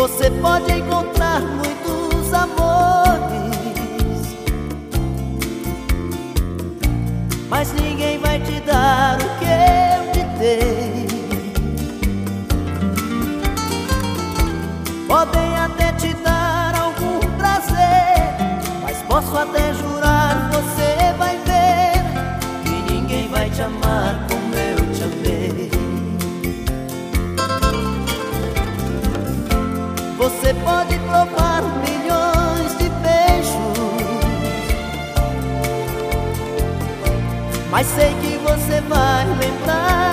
Você pode encontrar muitos amores, mas ninguém vai te dar Podem até te dar algum prazer, mas posso até jurar, você vai ver que ninguém vai te amar como eu te amei. Você pode provar milhões de beijos, mas sei que você vai lembrar.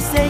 I say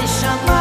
为什么？